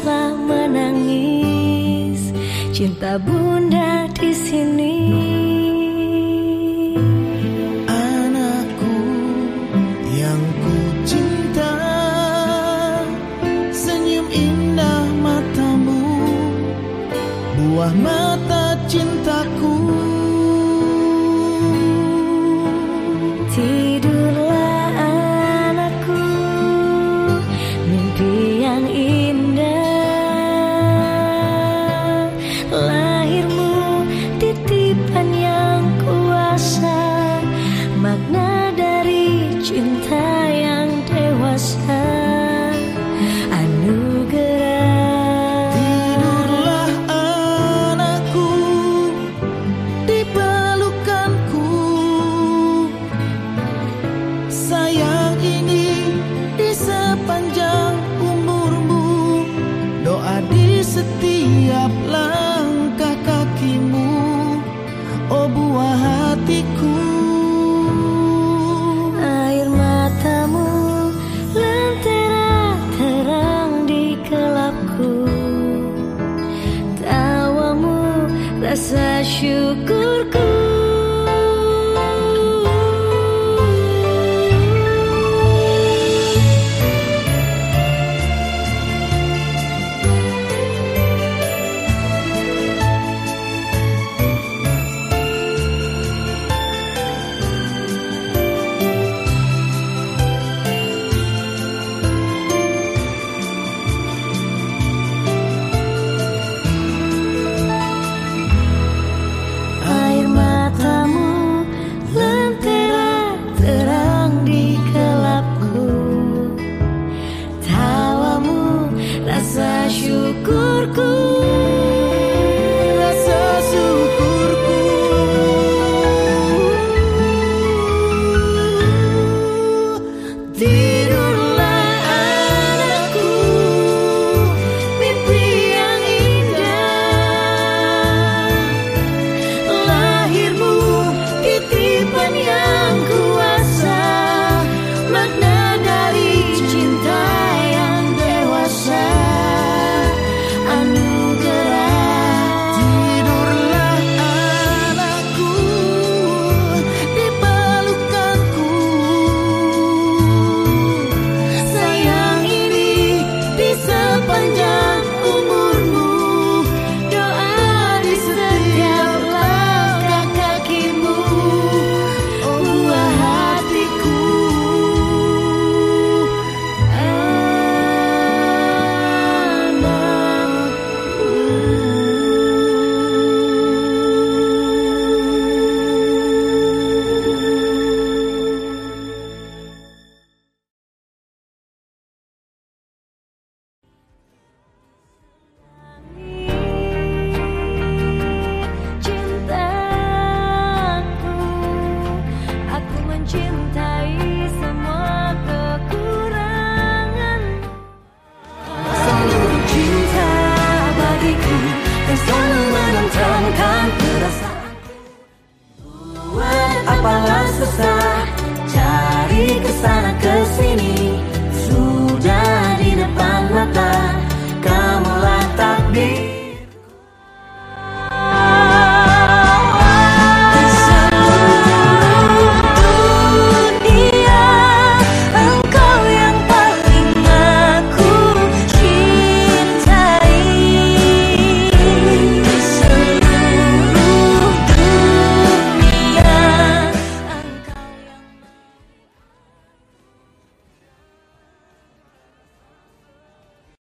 teruslah menangis. Cinta bunda di sini. Anakku yang ku cinta senyum indah matamu. Buah mata cintaku. rasa syukurku ke sana ke sini.